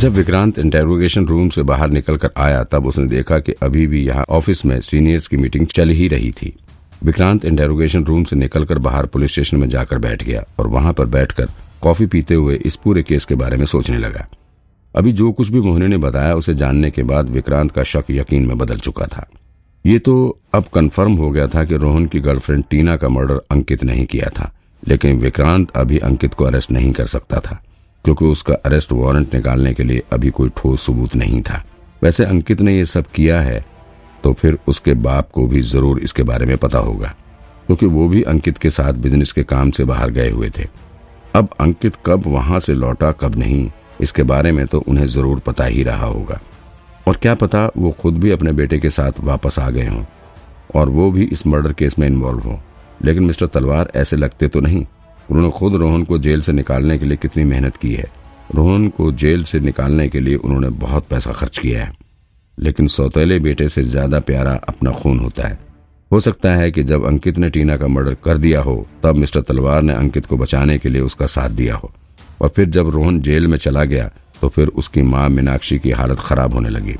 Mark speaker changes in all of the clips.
Speaker 1: जब Vikrant interrogation room से बाहर निकलकर आया, तब उसने देखा कि अभी भी यहाँ ऑफ़िस में सीनियर्स की मीटिंग चल ही रही थी। विक्रांत इंटेरोगेशन रूम से निकलकर बाहर पुलिस स्टेशन में जाकर बैठ गया और वहाँ पर बैठकर कॉफ़ी पीते हुए इस पूरे केस के बारे में सोचने लगा। अभी जो कुछ भी मोहनी ने बताया, उसे जानने के बाद विक्रांत का शक यकीन में बदल चुका था। ये तो अब कंफर्म हो गया था कि रोहन की गर्लफ्रेंड टीना का मर्डर अंकित नहीं किया था, लेकिन विक्रांत अभी अंकित को अरेस्ट नहीं कर सकता था। क्योंकि उसका अरेस्ट वारंट निकालने के लिए अभी कोई ठोस सबूत नहीं था। वैसे अंकित ने यह सब किया है तो फिर उसके बाप को भी ज़रूर इसके बारे में पता होगा, क्योंकि वो भी अंकित के साथ बिज़नेस के काम से बाहर गए हुए थे। अब अंकित कब वहाँ से लौटा, कब नहीं, इसके बारे में तो उन्हें ज़रूर पता ही रहा होगा। और क्या पता वो खुद भी अपने बेटे के साथ वापस आ गए हों, और वो भी इस मर्डर केस में इन्वॉल्व हो। लेकिन मिस्टर तलवार ऐसे लगते तो नहीं। उन्होंने खुद रोहन को जेल से निकालने के लिए कितनी मेहनत की है। रोहन को जेल से निकालने के लिए उन्होंने बहुत पैसा खर्च किया है। लेकिन सौतेले बेटे से ज़्यादा प्यारा अपना खून होता है। हो सकता है कि जब अंकित ने टीना का मर्डर कर दिया हो, तब मिस्टर तलवार ने अंकित को बचाने के लिए उसका साथ दिया हो। और फिर जब रोहन जेल में चला गया तो फिर उसकी माँ मीनाक्षी की हालत खराब होने लगी।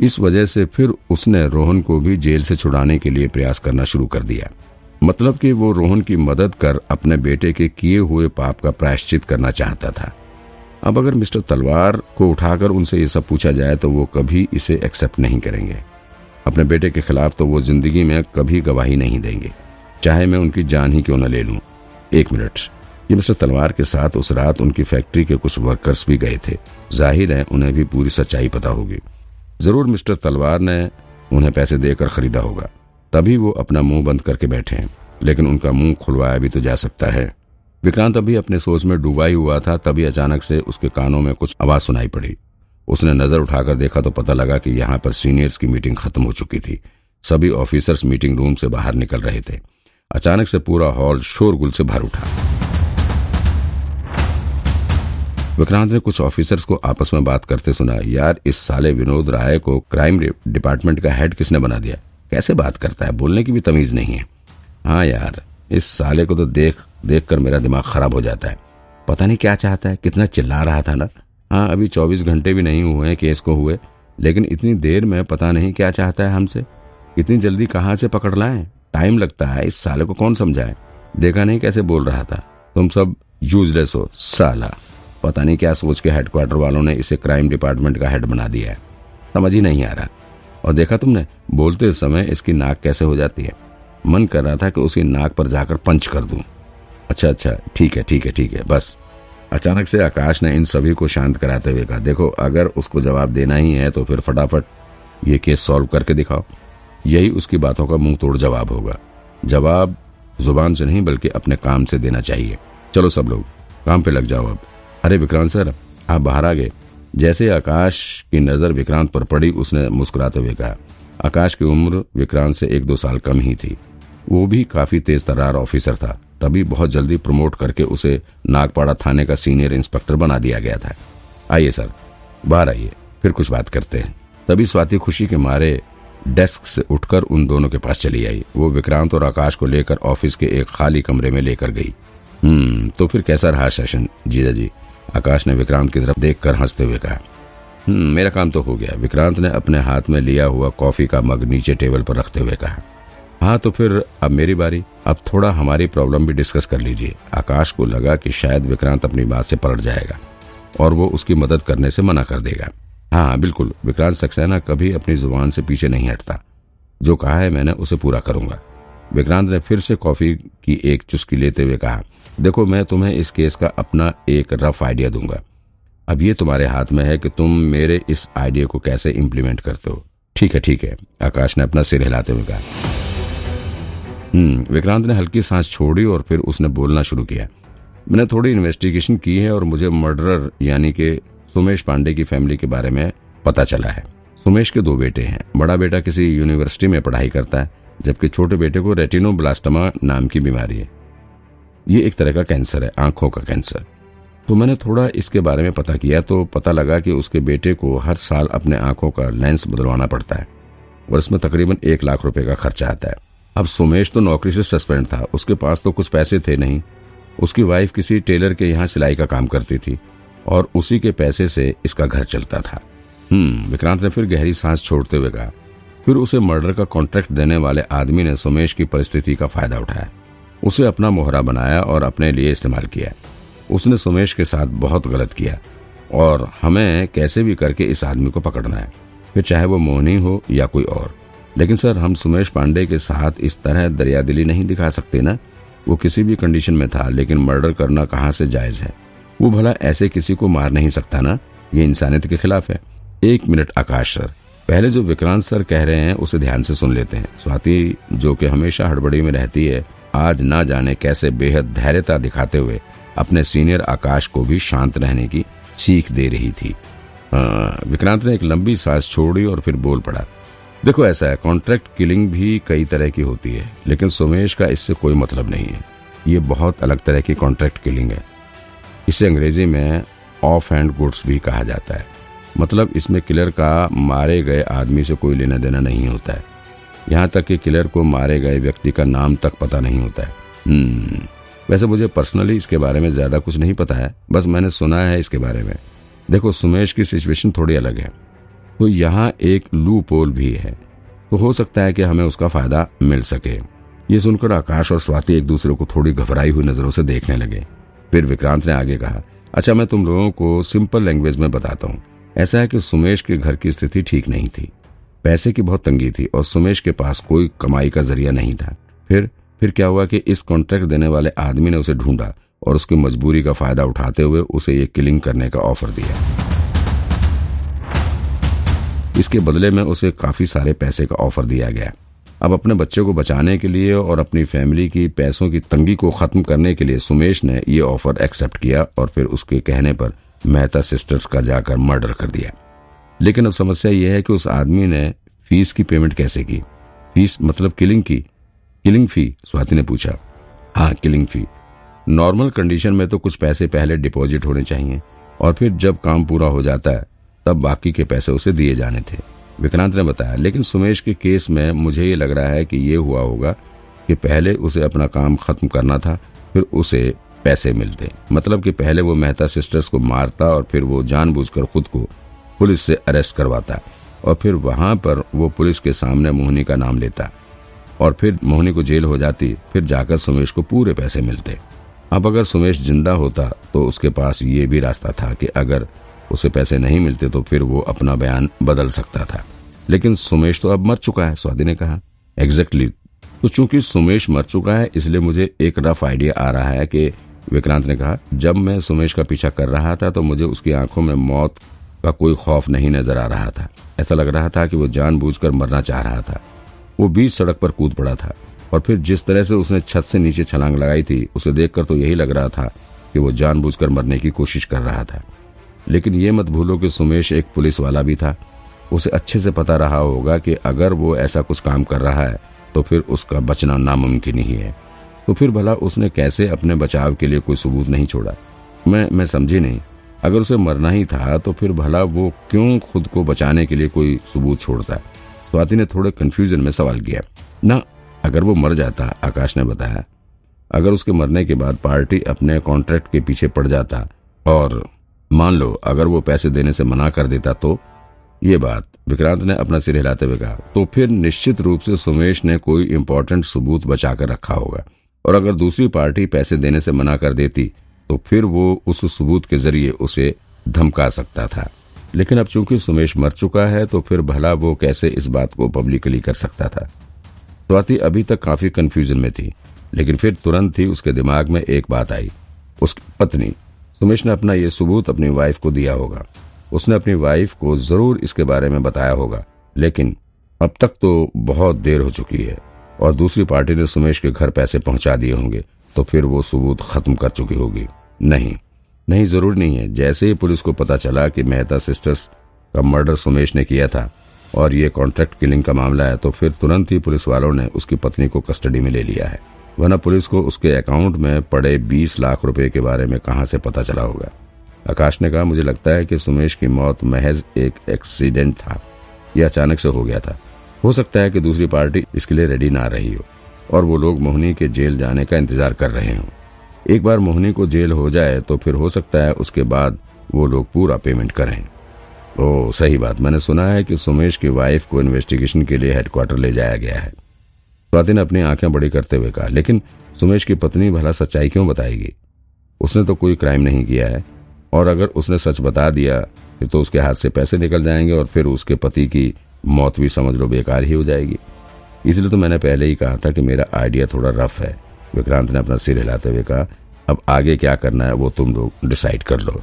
Speaker 1: इस वजह से फिर उसने रोहन को भी जेल से छुड़ाने के लिए प्रयास करना शुरू कर दिया। मतलब कि वो रोहन की मदद कर अपने बेटे के किए हुए पाप का प्रायश्चित करना चाहता था। अब अगर मिस्टर तलवार को उठाकर उनसे ये सब पूछा जाए तो वो कभी इसे एक्सेप्ट नहीं करेंगे। अपने बेटे के खिलाफ तो वो ज़िंदगी में कभी गवाही नहीं देंगे। चाहे मैं उनकी जान ही क्यों न ले लूँ। एक मिनट। ये मिस्टर तलवार के साथ उस रात उनकी फैक्ट्री के कुछ वर्कर्स भी गए थे। ज़ाहिर है उन्हें भी पूरी सच्चाई पता होगी। ज़रूर मिस्टर तलवार ने उन्हें पैसे देकर खरीदा होगा। तभी वो अपना मुँह बंद करके बैठे हैं। लेकिन उनका मुँह खुलवाया भी तो जा सकता है। विक्रांत अभी अपने सोच में डूबा ही हुआ था, तभी अचानक से उसके कानों में कुछ आवाज़ सुनाई पड़ी। उसने नज़र उठाकर देखा तो पता लगा कि यहाँ पर सीनियर्स की मीटिंग खत्म हो चुकी थी। सभी ऑफिसर्स मीटिंग रूम से बाहर निकल रहे थे। अचानक से पूरा हॉल शोरगुल से भर उठा। विक्रांत ने कुछ ऑफिसर्स को आपस में बात करते सुना, यार, इस साले विनोद राय को क्राइम डिपार्टमेंट का हेड किसने बना दिया? कैसे बात करता है? बोलने की भी तमीज नहीं है। हाँ यार, इस साले को तो देख देख कर मेरा दिमाग खराब हो जाता है। पता नहीं क्या चाहता है? कितना चिल्ला रहा था ना? हाँ अभी चौबीस घंटे भी नहीं हुए हैं केस को हुए, लेकिन इतनी देर में पता नहीं क्या चाहता है हमसे। इतनी जल्दी कहाँ से पकड़ लाए? टाइम लगता है, इस साले को कौन समझाए? देखा नहीं कैसे बोल रहा था। तुम सब यूजलेस हो, साला। पता नहीं क्या सोच के हेडक्वार्टर वालों ने इसे क्राइम डिपार्टमेंट का हेड बना दिया है। समझ ही नहीं आ रहा। और देखा तुमने, बोलते समय इसकी नाक कैसे हो जाती है। मन कर रहा था कि उसकी नाक पर जाकर पंच कर दूँ। अच्छा अच्छा ठीक है ठीक है ठीक है, बस। अचानक से आकाश ने इन सभी को शांत कराते हुए कहा, देखो, अगर उसको जवाब देना ही है तो फिर फटाफट ये केस सॉल्व करके दिखाओ। यही उसकी बातों का मुँह तोड़ जवाब होगा। जवाब ज़ुबान से नहीं, बल्कि अपने काम से देना चाहिए। चलो सब लोग, काम पे लग जाओ अब। अरे विक्रांत सर, आप बाहर आ गए। जैसे आकाश की नज़र विक्रांत पर पड़ी, उसने मुस्कुराते हुए कहा, आकाश की उम्र विक्रांत से एक दो साल कम ही थी। वो भी काफ़ी तेज तरार ऑफिसर था। तभी बहुत जल्दी प्रमोट करके उसे नागपाड़ा थाने का सीनियर इंस्पेक्टर बना दिया गया था। आइए सर, बाहर आइए, फिर कुछ बात करते हैं। तभी स्वाति खुशी के मारे डेस्क से उठकर उन दोनों के पास चली आई। वो विक्रांत और आकाश को लेकर ऑफ़िस के एक खाली कमरे में लेकर गई। हम्म तो फिर कैसा रहा सेशन, जीजा जी? आकाश ने विक्रांत की तरफ़ देखकर हँसते हुए कहा हम्म मेरा काम तो हो गया। विक्रांत ने अपने हाथ में लिया हुआ कॉफ़ी का मग नीचे टेबल पर रखते हुए कहा हाँ तो फिर अब मेरी बारी। अब थोड़ा हमारी प्रॉब्लम भी डिस्कस कर लीजिए। आकाश को लगा कि शायद विक्रांत अपनी बात से पलट जाएगा और वो उसकी मदद करने से मना कर देगा। हाँ बिल्कुल, विक्रांत सक्सेना कभी अपनी ज़ुबान से पीछे नहीं हटता। जो कहा है मैंने उसे पूरा करूँगा। विक्रांत ने फिर से कॉफ़ी की एक चुस्की लेते हुए कहा, देखो, मैं तुम्हें इस केस का अपना एक रफ आइडिया दूँगा। अब ये तुम्हारे हाथ में है कि तुम मेरे इस आइडिया को कैसे इम्प्लीमेंट करते हो। ठीक है ठीक है। आकाश ने अपना सिर हिलाते हुए कहा। हम्म विक्रांत ने हल्की सांस छोड़ी और फिर उसने बोलना शुरू किया। मैंने थोड़ी इन्वेस्टिगेशन की है और मुझे मर्डरर यानी कि सुमेश पांडे की फैमिली के बारे में पता चला है। सुमेश के दो बेटे हैं। बड़ा बेटा किसी यूनिवर्सिटी में पढ़ाई करता है। जबकि छोटे बेटे को रेटिनोब्लास्टमा नाम की बीमारी है। ये एक तरह का कैंसर है, आँखों का कैंसर। तो मैंने थोड़ा इसके बारे में पता किया तो पता लगा कि उसके बेटे को हर साल अपने आँखों का लेंस बदलवाना पड़ता है और इसमें तकरीबन एक लाख रुपए का खर्चा आता है। अब सुमेश तो नौकरी से सस्पेंड था, उसके पास तो कुछ पैसे थे नहीं। उसकी वाइफ किसी टेलर के यहाँ सिलाई का काम करती थी और उसी के पैसे से इसका घर चलता था। हम्म विक्रांत ने फिर गहरी सांस छोड़ते हुए कहा फिर उसे मर्डर का कॉन्ट्रैक्ट देने वाले आदमी ने सुमेश की परिस्थिति का फ़ायदा उठाया। उसे अपना मोहरा बनाया और अपने लिए इस्तेमाल किया। उसने सुमेश के साथ बहुत गलत किया और हमें कैसे भी करके इस आदमी को पकड़ना है। फिर चाहे वो मोहनी हो या कोई और। लेकिन सर, हम सुमेश पांडे के साथ इस तरह दरियादिली नहीं दिखा सकते ना? वो किसी भी कंडीशन में था, लेकिन मर्डर करना कहाँ से जायज़ है? वो भला ऐसे किसी को मार नहीं सकता ना? ये इंसानियत के खिलाफ है। एक मिनट आकाश, सर। पहले जो विक्रांत सर कह रहे हैं, उसे ध्यान से सुन लेते हैं। स्वाति, जो कि हमेशा हड़बड़ी में रहती है, आज ना जाने कैसे बेहद धैर्यता दिखाते हुए अपने सीनियर आकाश को भी शांत रहने की सीख दे रही थी। विक्रांत ने एक लंबी सांस छोड़ी और फिर बोल पड़ा, देखो, ऐसा है कॉन्ट्रैक्ट किलिंग भी कई तरह की होती है, लेकिन सुमेश का इससे कोई मतलब नहीं है। ये बहुत अलग तरह की कॉन्ट्रैक्ट किलिंग है। इसे अंग्रेज़ी में ऑफ़ हैंड गुड्स भी कहा जाता है। मतलब इसमें किलर का मारे गए आदमी से कोई लेना देना नहीं होता है। यहाँ तक कि किलर को मारे गए व्यक्ति का नाम तक पता नहीं होता है। हम्म, वैसे मुझे पर्सनली इसके बारे में ज़्यादा कुछ नहीं पता है। बस मैंने सुना है इसके बारे में। देखो सुमेश की सिचुएशन थोड़ी अलग है। तो यहाँ एक लू पोल भी है। तो हो सकता है कि हमें उसका फ़ायदा मिल सके। ये सुनकर आकाश और स्वाति एक दूसरे को थोड़ी घबराई हुई नज़रों से देखने लगे। फिर विक्रांत ने आगे कहा अच्छा मैं तुम लोगों को सिंपल लैंग्वेज में बताता हूँ। ऐसा है कि सुमेश के घर की स्थिति ठीक नहीं थी। पैसे की बहुत तंगी थी और सुमेश के पास कोई कमाई का ज़रिया नहीं था। फिर फिर क्या हुआ कि इस कॉन्ट्रैक्ट देने वाले आदमी ने उसे ढूंढा और उसकी मजबूरी का फ़ायदा उठाते हुए उसे ये किलिंग करने का ऑफ़र दिया। इसके बदले में उसे काफ़ी सारे पैसे का ऑफ़र दिया गया। अब अपने बच्चे को बचाने के लिए और अपनी फैमिली की पैसों की तंगी को खत्म करने के लिए सुमेश ने ये ऑफ़र एक्सेप्ट किया और फिर उसके कहने पर मेहता सिस्टर्स का जाकर मर्डर कर दिया। लेकिन अब समस्या यह है कि उस आदमी ने फ़ीस की पेमेंट कैसे की? फ़ीस मतलब किलिंग की? किलिंग फ़ी? स्वाति ने पूछा। हाँ किलिंग फ़ी। नॉर्मल कंडीशन में तो कुछ पैसे पहले डिपॉजिट होने चाहिए और फिर जब काम पूरा हो जाता है, तब बाकी के पैसे उसे दिए जाने थे। विक्रांत ने बताया, लेकिन सुमेश के केस में मुझे ये लग रहा है कि ये हुआ होगा कि पहले उसे अपना काम खत्म करना था, फिर उसे पैसे मिलते। मतलब कि पहले वो मेहता सिस्टर्स को मारता और फिर वो जानबूझकर खुद को पुलिस से अरेस्ट करवाता और फिर वहाँ पर वो पुलिस के सामने मोहनी का नाम लेता और फिर मोहनी को जेल हो जाती, फिर जाकर सुमेश को पूरे पैसे मिलते। अब अगर सुमेश ज़िंदा होता तो उसके पास ये भी रास्ता था कि अगर उसे पैसे नहीं मिलते तो फिर वो अपना बयान बदल सकता था। लेकिन सुमेश तो अब मर चुका है, स्वाति ने कहा। एग्जैक्टली तो चूँकि सुमेश मर चुका है, इसलिए मुझे एक रफ आइडिया आ रहा है कि विक्रांत ने कहा, जब मैं सुमेश का पीछा कर रहा था तो मुझे उसकी आँखों में मौत का कोई खौफ नहीं नज़र आ रहा था। ऐसा लग रहा था कि वो जानबूझकर मरना चाह रहा था। वो बीच सड़क पर कूद पड़ा था और फिर जिस तरह से उसने छत से नीचे छलांग लगाई थी, उसे देखकर तो यही लग रहा था कि वो जानबूझकर मरने की कोशिश कर रहा था। लेकिन ये मत भूलो कि सुमेश एक पुलिस वाला भी था। उसे अच्छे से पता रहा होगा कि अगर वो ऐसा कुछ काम कर रहा है तो फिर उसका बचना नामुमकिन ही है। तो फिर भला उसने कैसे अपने बचाव के लिए कोई सबूत नहीं छोड़ा? मैं मैं समझी नहीं। अगर उसे मरना ही था तो फिर भला वो क्यों खुद को बचाने के लिए कोई सबूत छोड़ता? स्वाति ने थोड़े कंफ्यूजन में सवाल किया। ना, अगर वो मर जाता, आकाश ने बताया। अगर उसके मरने के बाद पार्टी अपने कॉन्ट्रैक्ट के पीछे पड़ जाता, और मान लो, अगर वो पैसे देने से मना कर देता तो ये बात, विक्रांत ने अपना सिर हिलाते हुए कहा तो फिर निश्चित रूप से सुमेश ने कोई इम्पोर्टेंट सबूत बचा कर रखा होगा। और अगर दूसरी पार्टी पैसे देने से मना कर देती तो फिर वो उस सबूत के ज़रिए उसे धमका सकता था। लेकिन अब चूँकि सुमेश मर चुका है तो फिर भला वो कैसे इस बात को पब्लिकली कर सकता था? स्वाति अभी तक काफ़ी कंफ्यूजन में थी, लेकिन फिर तुरंत ही उसके दिमाग में एक बात आई। उसकी पत्नी, सुमेश ने अपना ये सबूत अपनी वाइफ को दिया होगा। उसने अपनी वाइफ को ज़रूर इसके बारे में बताया होगा, लेकिन अब तक तो बहुत देर हो चुकी है। और दूसरी पार्टी ने सुमेश के घर पैसे पहुँचा दिए होंगे तो फिर वो सबूत खत्म कर चुकी होगी। नहीं नहीं, ज़रूर नहीं है। जैसे ही पुलिस को पता चला कि मेहता सिस्टर्स का मर्डर सुमेश ने किया था और ये कॉन्ट्रैक्ट किलिंग का मामला है तो फिर तुरंत ही पुलिस वालों ने उसकी पत्नी को कस्टडी में ले लिया है। वरना पुलिस को उसके अकाउंट में पड़े बीस लाख रुपए के बारे में कहाँ से पता चला होगा? आकाश ने कहा, मुझे लगता है कि सुमेश की मौत महज एक एक्सीडेंट था। यह अचानक से हो गया था। हो सकता है कि दूसरी पार्टी इसके लिए रेडी ना रही हो, और वो लोग मोहनी के जेल जाने का इंतज़ार कर रहे हों। एक बार मोहनी को जेल हो जाए तो फिर हो सकता है उसके बाद वो लोग पूरा पेमेंट करें। ओ, सही बात। मैंने सुना है कि सुमेश की वाइफ को इन्वेस्टिगेशन के लिए हेडक्वार्टर ले जाया गया है। स्वाति ने अपनी आँखें बड़ी करते हुए कहा, लेकिन सुमेश की पत्नी भला सच्चाई क्यों बताएगी? उसने तो कोई क्राइम नहीं किया है, और अगर उसने सच बता दिया तो उसके हाथ से पैसे निकल जाएँगे और फिर उसके पति की मौत भी समझ लो, बेकार ही हो जाएगी। इसलिए तो मैंने पहले ही कहा था कि मेरा आइडिया थोड़ा रफ है। विक्रांत ने अपना सिर हिलाते हुए कहा, अब आगे क्या करना है वो तुम लोग डिसाइड कर लो।